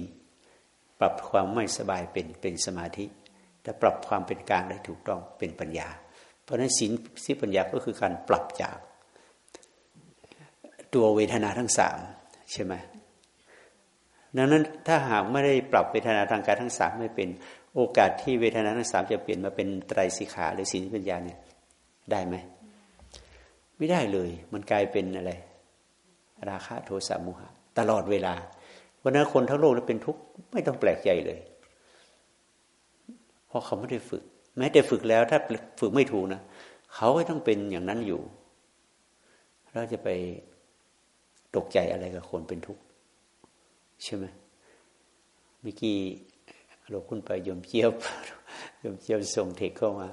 ปรับความไม่สบายเป็นเป็นสมาธิแต่ปรับความเป็นกลางได้ถูกต้องเป็นปัญญา เพราะฉะนั้นศีลสิปัญญาก็คือการปรับจาก ตัวเวทนาทั้งสามใช่ไหม ดังนั้นถ้าหากไม่ได้ปรับเวทนาทางกายทั้งสามไม่เป็นโอกาสที่เวทนาทั้งสามจะเปลี่ยนมาเป็นไตรสิขาหรือศีลปัญญาเนี่ยได้ไหมไม่ได้เลย มันกลายเป็นอะไร ราคะโทสะโมหะ ตลอดเวลาวันนั้นคนทั้งโลกเป็นทุกข์ไม่ต้องแปลกใจเลย เพราะเขาไม่ได้ฝึก แม้แต่ฝึกแล้วถ้าฝึกไม่ถูกนะเขาก็ต้องเป็นอย่างนั้นอยู่ เราจะไปตกใจอะไรกับคนเป็นทุกข์ ใช่ไหมเมื่อกี้เราคุณไปยมเจียบยมเจียบส่งเทคเข้ามา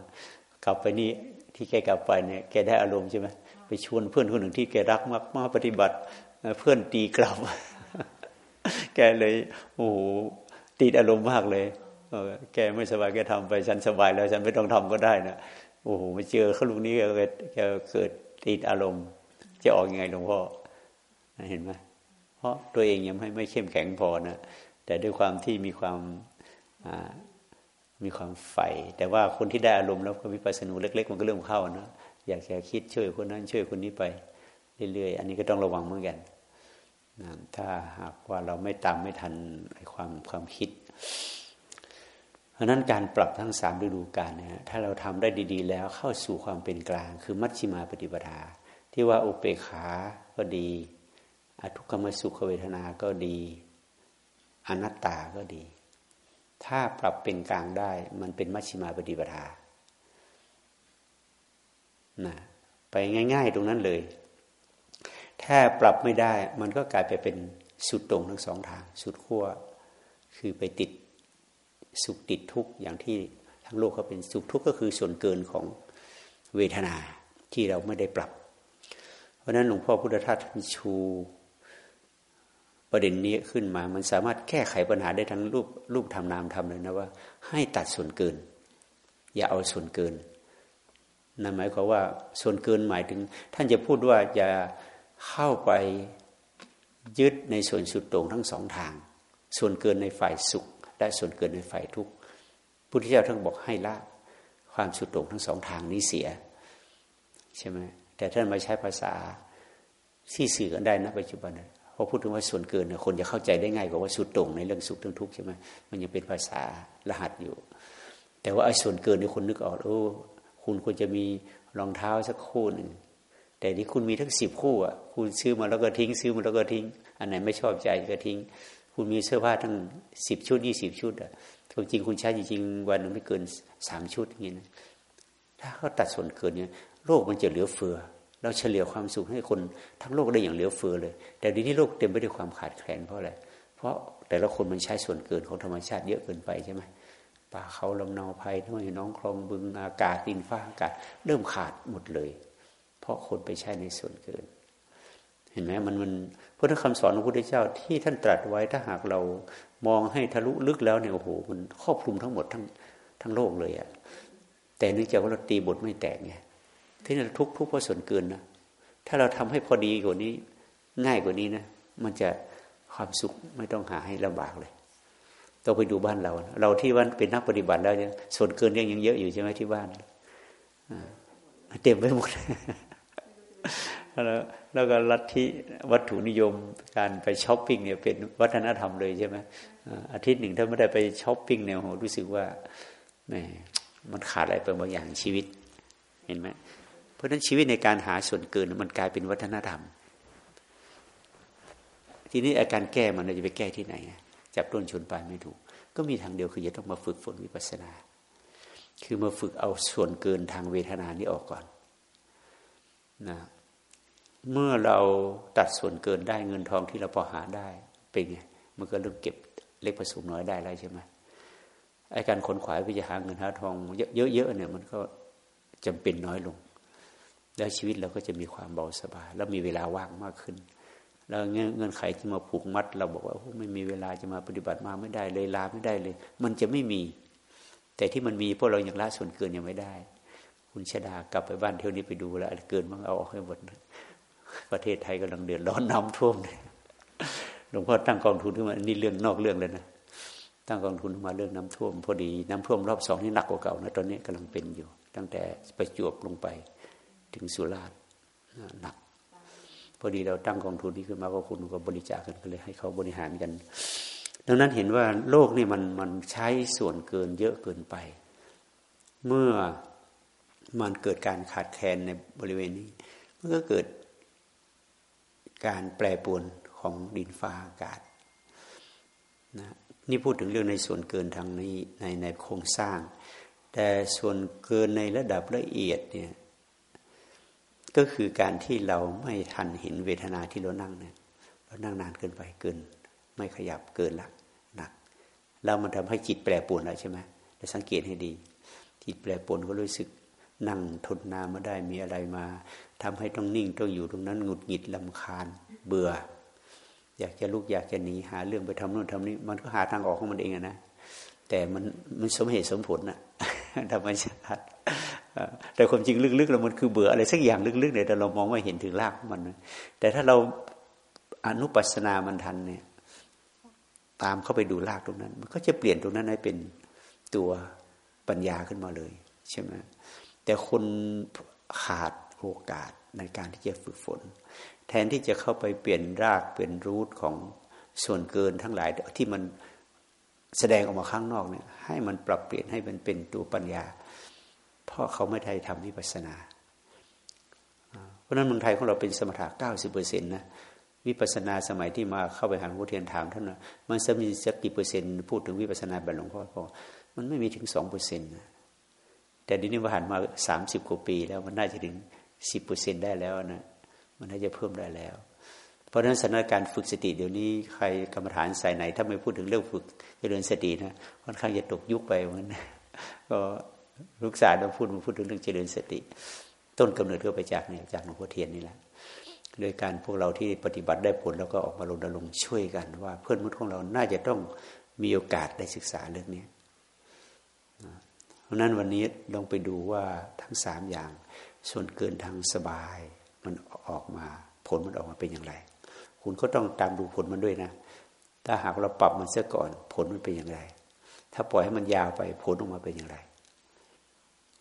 กลับไปนี่ที่แกกลับไปเนี่ยแกได้อารมณ์ใช่ไหมไปชวนเพื่อนคนหนึ่งที่แกรักมากมาปฏิบัติ เพื่อนตีกลับ แกเลยโอ้โหติดอารมณ์มากเลยแกไม่สบายแกทำไปฉันสบายแล้ว ฉันไม่ต้องทำก็ได้นะโอ้โหมาเจอเขาลูกนี้แกแกเกิดติดอารมณ์ จะออกยังไงหลวงพ่อเห็นไหม เพราะตัวเองยังไม่ไม่เข้มแข็งพอนะแต่ด้วยความที่มีความมีความใฝ่แต่ว่าคนที่ได้อารมณ์แล้วก็วิปัสสนูเล็ก ๆ มันก็เริ่มเข้านะอยากจะคิดช่วยคนนั้นช่วยคนนี้ไปเรื่อยๆ อันนี้ก็ต้องระวังเหมือนกันนะถ้าหากว่าเราไม่ตามไม่ทันความความคิด เพราะนั้นการปรับทั้งสามฤดูกาลนะถ้าเราทำได้ดีๆ แล้วเข้าสู่ความเป็นกลาง คือมัชชิมาปฏิปทาที่ว่าอุเปขาก็ดี อทุกขมสุขเวทนาก็ดีอนัตตาก็ดี ถ้าปรับเป็นกลางได้มันเป็นมัชชิมาปฏิปทานะไปง่าย ๆ ตรงนั้นเลย ถ้าปรับไม่ได้มันก็กลายไปเป็นสุดตรงทั้งสองทาง สุดขั้วคือไปติดสุขติดทุกข์อย่างที่ทั้งโลกเขาเป็นสุขทุกข์ก็คือส่วนเกินของเวทนาที่เราไม่ได้ปรับ เพราะนั้นหลวงพ่อพุทธทาสท่านชู ประเด็นนี้ขึ้นมา มันสามารถแก้ไขปัญหาได้ทั้งรูปรูปทำนามทำเลยนะว่า ให้ตัดส่วนเกิน อย่าเอาส่วนเกินนั่นหมายความว่าส่วนเกินหมายถึง ท่านจะพูดว่าอย่าเข้าไปยึดในส่วนสุดโต่งทั้งสองทาง ส่วนเกินในฝ่ายสุข และส่วนเกินในฝ่ายทุกข์พุทธเจ้าท่านบอกให้ละความสุดโต่งทั้งสองทางนี้เสียใช่ไหมแต่ท่านมาใช้ภาษาที่สื่อกันได้นะปัจจุบัน พอพูดถึงว่าส่วนเกินคนจะเข้าใจได้ง่ายกว่าว่าสุดต่งในเรื่องสุขเรื่องทุกข์ใช่ไหมมันยังเป็นภาษารหัสอยู่ แต่ว่าไอ้ส่วนเกินนี่คนนึกออกโอ้คุณควรจะมีรองเท้าสักคู่หนึ่งแต่นี่คุณมีทั้งสิบคู่อะคุณซื้อมาแล้วก็ทิ้ง ซื้อมาแล้วก็ทิ้ง อันไหนไม่ชอบใจก็ทิ้ง คุณมีเสื้อผ้าทั้งสิบชุดยี่สิบชุดอะความจริงคุณใช้จริงๆวันนึงไม่เกินสามชุดอย่างนี้นะถ้าเขาตัดส่วนเกินเนี่ยโลกมันจะเหลือเฟือ เราเฉลี่ยความสุขให้คนทั้งโลกได้อย่างเหลือเฟือเลย แต่ดีนี้โลกเต็มไปด้วยความขาดแคลนเพราะอะไรเพราะแต่ละคนมันใช้ส่วนเกินของธรรมชาติเยอะเกินไปใช่ไหมป่าเขาลำนาภัยท้องน้องคลองบึงอากาศดินฟ้าอากาศ เริ่มขาดหมดเลย เพราะคนไปใช้ในส่วนเกิน เห็นไหมมันมันพุทธคำสอนของพระพุทธเจ้าที่ท่านตรัสไว้ถ้าหากเรามองให้ทะลุลึกแล้วเนี่ยโอ้โหมันครอบคลุมทั้งหมดทั้งทั้งโลกเลยอะแต่เนื่องจากว่าเราตีบทไม่แตกไง ที่นั่นทุกทุกเพราะส่วนเกินนะถ้าเราทำให้พอดีกว่านี้ ง่ายกว่านี้นะมันจะความสุขไม่ต้องหาให้ลำบากเลยต้องไปดูบ้านเรา เราที่วันเป็นนักปฏิบัติแล้วยังส่วนเกินยังยังเยอะอยู่ใช่ไหมที่บ้านเต็มไปหมดแล้วแล้วก็ลัทธิวัตถุนิยมการไปช้อปปิ้งเนี่ยเป็นวัฒนธรรมเลยใช่ไหมอาทิตย์หนึ่งถ้าไม่ได้ไปช้อปปิ้งเนี่ยโหรู้สึกว่าแหมมันขาดอะไรไปบางอย่างชีวิต เห็นไหม เพราะนั้นชีวิตในการหาส่วนเกินมันกลายเป็นวัฒนธรรม ทีนี้อาการแก้มันเราจะไปแก้ที่ไหน จับต้นชนปลายไม่ถูก ก็มีทางเดียวคือจะต้องมาฝึกฝนวิปัสสนา คือมาฝึกเอาส่วนเกินทางเวทนานี้ออกก่อนนะเมื่อเราตัดส่วนเกินได้เงินทองที่เราพอหาได้เป็นไงมันก็เริ่มเก็บเล็กผสมน้อยได้แล้วใช่ไหมไอการขนขวายไปจะหาเงินหาทองเยอะๆเนี่ยมันก็จำเป็นน้อยลง แล้วชีวิตเราก็จะมีความเบาสบาย แล้วมีเวลาว่างมากขึ้น แล้วเงื่อนไขที่มาผูกมัด เราบอกว่าไม่มีเวลาจะมาปฏิบัติมาไม่ได้เลยลาไม่ได้เลย มันจะไม่มี แต่ที่มันมีพวกเรายังละส่วนเกินยังไม่ได้ คุณชดากลับไปบ้านเที่ยวนี้ไปดูแล้วเกินมันเอาออกให้หมดประเทศไทยกำลังเดือดร้อนน้าท่วมเลยหลวงพ่อตั้งกองทุนขึ้นมานี่เรื่องนอกเรื่องเลยนะตั้งกองทุนมาเรื่องน้ำท่วม พอดีน้ำท่วมรอบสองนี่หนักกว่าเก่านะตอนนี้กำลังเป็นอยู่ ตั้งแต่ประจวบลงไป ถึงสุราษฎร์หนัก พอดีเราตั้งกองทุนนี้ขึ้นมาก็คุณก็บริจาคกันก็เลยให้เขาบริหารกัน ดังนั้นเห็นว่าโลกนี่มันมันใช้ส่วนเกินเยอะเกินไป เมื่อมันเกิดการขาดแคลนในบริเวณนี้มันก็เกิดการแปรปรวนของดินฟ้าอากาศนะนี่พูดถึงเรื่องในส่วนเกินทางนี้ในในโครงสร้าง แต่ส่วนเกินในระดับละเอียดเนี่ย ก็คือการที่เราไม่ทันเห็นเวทนาที่เรานั่งเนี่ยเรานั่งนานเกินไปเกิน ไม่ขยับเกินละหนัก แล้วมันทำให้จิตแปรปรวนแล้วใช่ไหมเราสังเกตให้ดี จิตแปรปรวนก็รู้สึกนั่งทนนานมาได้มีอะไรมาทำให้ต้องนิ่งต้องอยู่ตรงนั้นหงุดหงิดลำคาญเบื่อ อยากจะลุกอยากจะหนีหาเรื่องไปทำโน่นทำนี้ มันก็หาทางออกของมันเองนะแต่มันมันสมเหตุสมผลนะธรรมชาติ แต่ความจริงลึกๆแล้วมันคือเบื่ออะไรสักอย่างลึกๆเนี่ยแต่เรามองไม่เห็นถึงรากของมัน แต่ถ้าเราอนุปัสนามันทันเนี่ย ตามเข้าไปดูรากตรงนั้น มันก็จะเปลี่ยนตรงนั้นให้เป็นตัวปัญญาขึ้นมาเลย ใช่ไหมแต่คนขาดโอกาสในการที่จะฝึกฝน แทนที่จะเข้าไปเปลี่ยนรากเปลี่ยนรูทของส่วนเกินทั้งหลายที่มันแสดงออกมาข้างนอกเนี่ย ให้มันปรับเปลี่ยนให้มันเป็นตัวปัญญา ราะเขาไม่ได้ทำวิปัสสนา เพราะนั้นเมืองไทยของเราเป็นสมถะเก้าสิบเปอร์เซ็นต์นะวิปัสนาสมัยที่มาเข้าไปหาหลวงพ่อเทียนถามท่านว่ามันจะมีสักกี่เปอร์เซ็นต์พูดถึงวิปัสนาแบบหลวงพ่อพอมันไม่มีถึงสองเปอร์เซ็นต์แต่ดีนี้ผ่านมาสามสิบกว่าปีแล้วมันน่าจะถึงสิบเปอร์เซ็นต์ได้แล้วนะมันน่าจะเพิ่มได้แล้ว เพเพราะฉะนั้นสถานการณ์ฝึกสติเดี๋ยวนี้ใครกรรมฐานสายไหน ถ้าไม่พูดถึงเรื่องฝึกเจริญสตินะค่อนข้างจะตกยุคไปเหมือนก็ ลูกสาวเราพูดมาพูดถึงเรื่องเจริญสติ ต้นกำเนิดก็ไปจากเนี่ยจากหลวงพ่อเทียนนี่แหละโดยการพวกเราที่ปฏิบัติได้ผลแล้วก็ออกมาลงดลงช่วยกัน ว่าเพื่อนมุดของเราน่าจะต้องมีโอกาสได้ศึกษาเรื่องนี้เพราะนั้นวันนี้ลองไปดูว่าทั้งสามอย่าง ส่วนเกินทางสบาย มันออกมาผลมันออกมาเป็นอย่างไร คุณก็ต้องตามดูผลมันด้วยนะ ถ้าหากเราปรับมันเสียก่อนผลมันเป็นอย่างไร ถ้าปล่อยให้มันยาวไปผลออกมาเป็นอย่างไร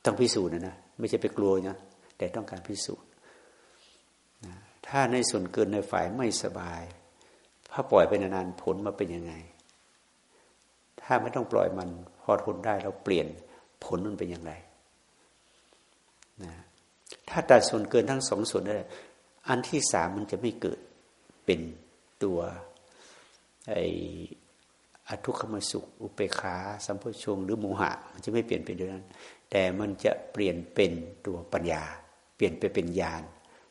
ต้องพิสูจน์นะนะไม่ใช่ไปกลัวนะแต่ต้องการพิสูจน์นะถ้าในส่วนเกินในฝ่ายไม่สบาย ถ้าปล่อยไปนานๆผลมาเป็นยังไง ถ้าไม่ต้องปล่อยมัน พอทนได้เราเปลี่ยนผลมันเป็นอย่างไรนะถ้าตัดส่วนเกินทั้งสองส่วนได้อันที่สามมันจะไม่เกิดเป็นตัวไออทุกขมสุข อุเปขาสัมโพชงหรือโมหะ มันจะไม่เปลี่ยนเป็นด้วยนั้น แต่มันจะเปลี่ยนเป็นตัวปัญญา เปลี่ยนไปเป็นญาณ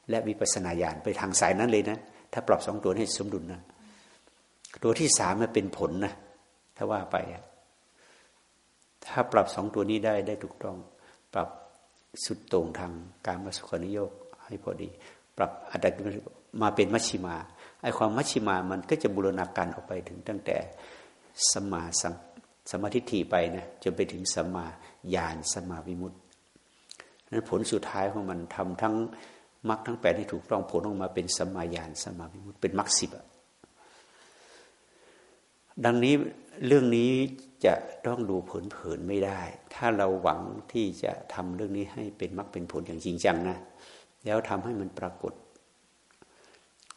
และวิปัสนาญาณไปทางสายนั้นเลยนะ ถ้าปรับสองตัวให้สมดุลนะ ตัวที่สามมันเป็นผลนะ ถ้าว่าไป ถ้าปรับสองตัวนี้ได้ได้ถูกต้อง ปรับสุดตรงทางการมาสุขนิยกให้พอดี ปรับอัตตมาเป็นมัชชิมาไอความมัชชิมามันก็จะบูรณาการออกไปถึงตั้งแต่สมาสัม สมาธิทีไปนะจนไปถึงสมาญาณสมาวิมุตตินั้นผลสุดท้ายของมันทำทั้งมรรคทั้งแปดให้ถูกต้องผลออกมาเป็นสมาญาณสมาวิมุตติเป็นมรรคสิบอะดังนี้เรื่องนี้จะต้องดูผลเผินไม่ได้ ถ้าเราหวังที่จะทำเรื่องนี้ให้เป็นมรรคเป็นผลอย่างจริงจังนะแล้วทำให้มันปรากฏ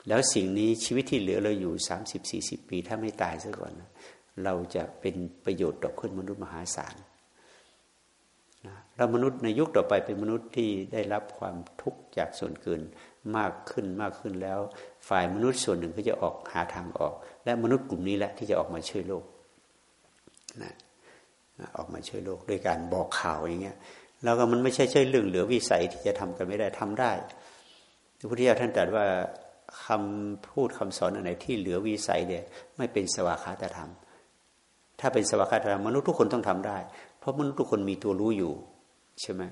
แล้วสิ่งนี้ชีวิตที่เหลือเราอยู่สามสิบสี่สิบปี ถ้าไม่ตายซะก่อนนะ เราจะเป็นประโยชน์ต่อคนมนุษย์มหาศาลนะเรามนุษย์ในยุคต่อไปเป็นมนุษย์ที่ได้รับความทุกข์จากส่วนเกินมากขึ้นมากขึ้นแล้ว ฝ่ายมนุษย์ส่วนหนึ่งก็จะออกหาทางออก และมนุษย์กลุ่มนี้แหละที่จะออกมาช่วยโลกนะออกมาช่วยโลกด้วยการบอกข่าวอย่างเงี้ยแล้วก็มันไม่ใช่ช่เรื่องเหลือวิสัยที่จะทำกันไม่ได้ทำได้พระพุทธเจ้าท่านตรัสว่าคำพูดคำสอนอะไรที่เหลือวิสัยเนี่ยไม่เป็นสวากขาตธรรม ถ้าเป็นสวากขาตธรรมมนุษย์ทุกคนต้องทำได้ เพราะมนุษย์ทุกคนมีตัวรู้อยู่ใช่ไหม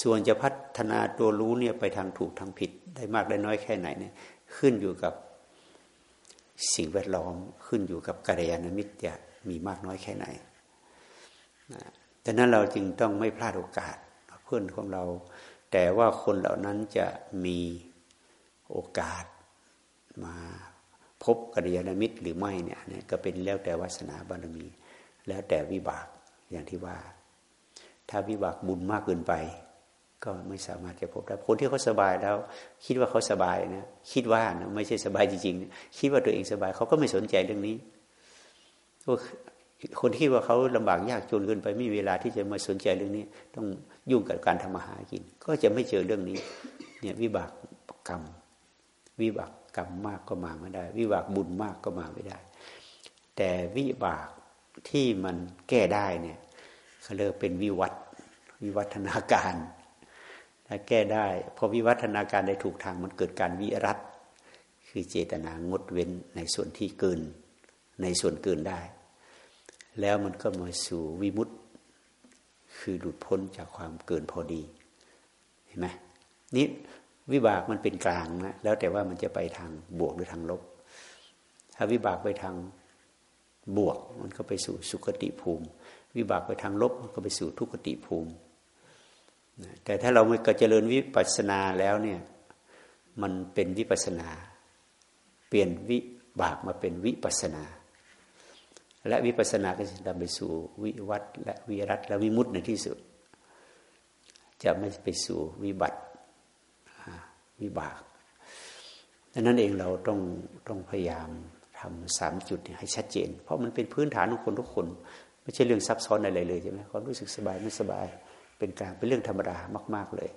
ส่วนจะพัฒนาตัวรู้เนี่ยไปทางถูกทางผิดได้มากได้น้อยแค่ไหนเนี่ยขึ้นอยู่กับสิ่งแวดล้อมขึ้นอยู่กับกัลยาณมิตรจะมีมากน้อยแค่ไหนดังนั้นเราจึงต้องไม่พลาดโอกาสเพื่อนของเรา แต่ว่าคนเหล่านั้นจะมีโอกาสมา พบกัลยาณมิตรหรือไม่เนี่ยเนี่ยก็เป็นแล้วแต่วาสนาบารมี แล้วแต่วิบากอย่างที่ว่า ถ้าวิบากบุญมากเกินไป ก็ไม่สามารถจะพบได้คนที่เขาสบายแล้ว คิดว่าเขาสบายนะคิดว่านะไม่ใช่สบายจริงๆ คิดว่าตัวเองสบายเขาก็ไม่สนใจเรื่องนี้คนที่ว่าเขาลำบากยากจนเกินไปไม่มีเวลาที่จะมาสนใจเรื่องนี้ ต้องยุ่งกับการทำมาหากิน ก็จะไม่เจอเรื่องนี้ เนี่ยวิบากกรรม วิบาก กรรมมากก็มาไม่ได้ วิบากบุญมากก็มาไม่ได้ แต่วิบากที่มันแก้ได้เนี่ยเขาเรียกเป็นวิวัตวิวัฒนาการถ้าแก้ได้พอวิวัฒนาการได้ถูกทางมันเกิดการวิรัตคือเจตนางดเว้นในส่วนที่เกิน ในส่วนเกินได้ แล้วมันก็มาสู่วิมุตติคือหลุดพ้นจากความเกินพอดี เห็นไหมนี่ วิบากมันเป็นกลางนะแล้วแต่ว่ามันจะไปทางบวกหรือทางลบ ถ้าวิบากไปทางบวก มันก็ไปสู่สุคติภูมิ วิบากไปทางลบมันก็ไปสู่ทุกติภูมิ แต่ถ้าเราไม่กเจริญวิปัสสนาแล้วเนี่ยมันเป็นวิปัสสนา เปลี่ยนวิบากมาเป็นวิปัสสนา และวิปัสสนาก็จะนำไปสู่วิวัตและวิรัตและวิมุตในที่สุด จะไม่ไปสู่วิบัติ วิบากดังนั้นเองเราต้องต้องพยายามทำสามจุดให้ชัดเจน เพราะมันเป็นพื้นฐานของคนทุกคน ไม่ใช่เรื่องซับซ้อนอะไรเลยใช่ไหมความรู้สึกสบายไม่สบาย เป็นการเป็นเรื่องธรรมดามาก ๆเลย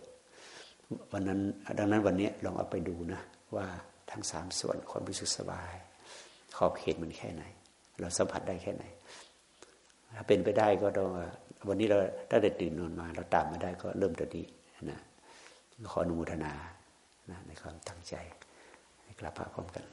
วันนั้นดังนั้นวันนี้ลองเอาไปดูนะ ว่าทั้งสามส่วนความรู้สึกสบาย ขอบเขตมันแค่ไหน เราสัมผัสได้แค่ไหน ถ้าเป็นไปได้ก็ต้องวันนี้เราถ้าได้ตื่นนอนมา เราตามมาได้ก็เริ่มตัวดีนะขออนุโมทนา นะในความตั้งใจในกลับพาพร้อมกัน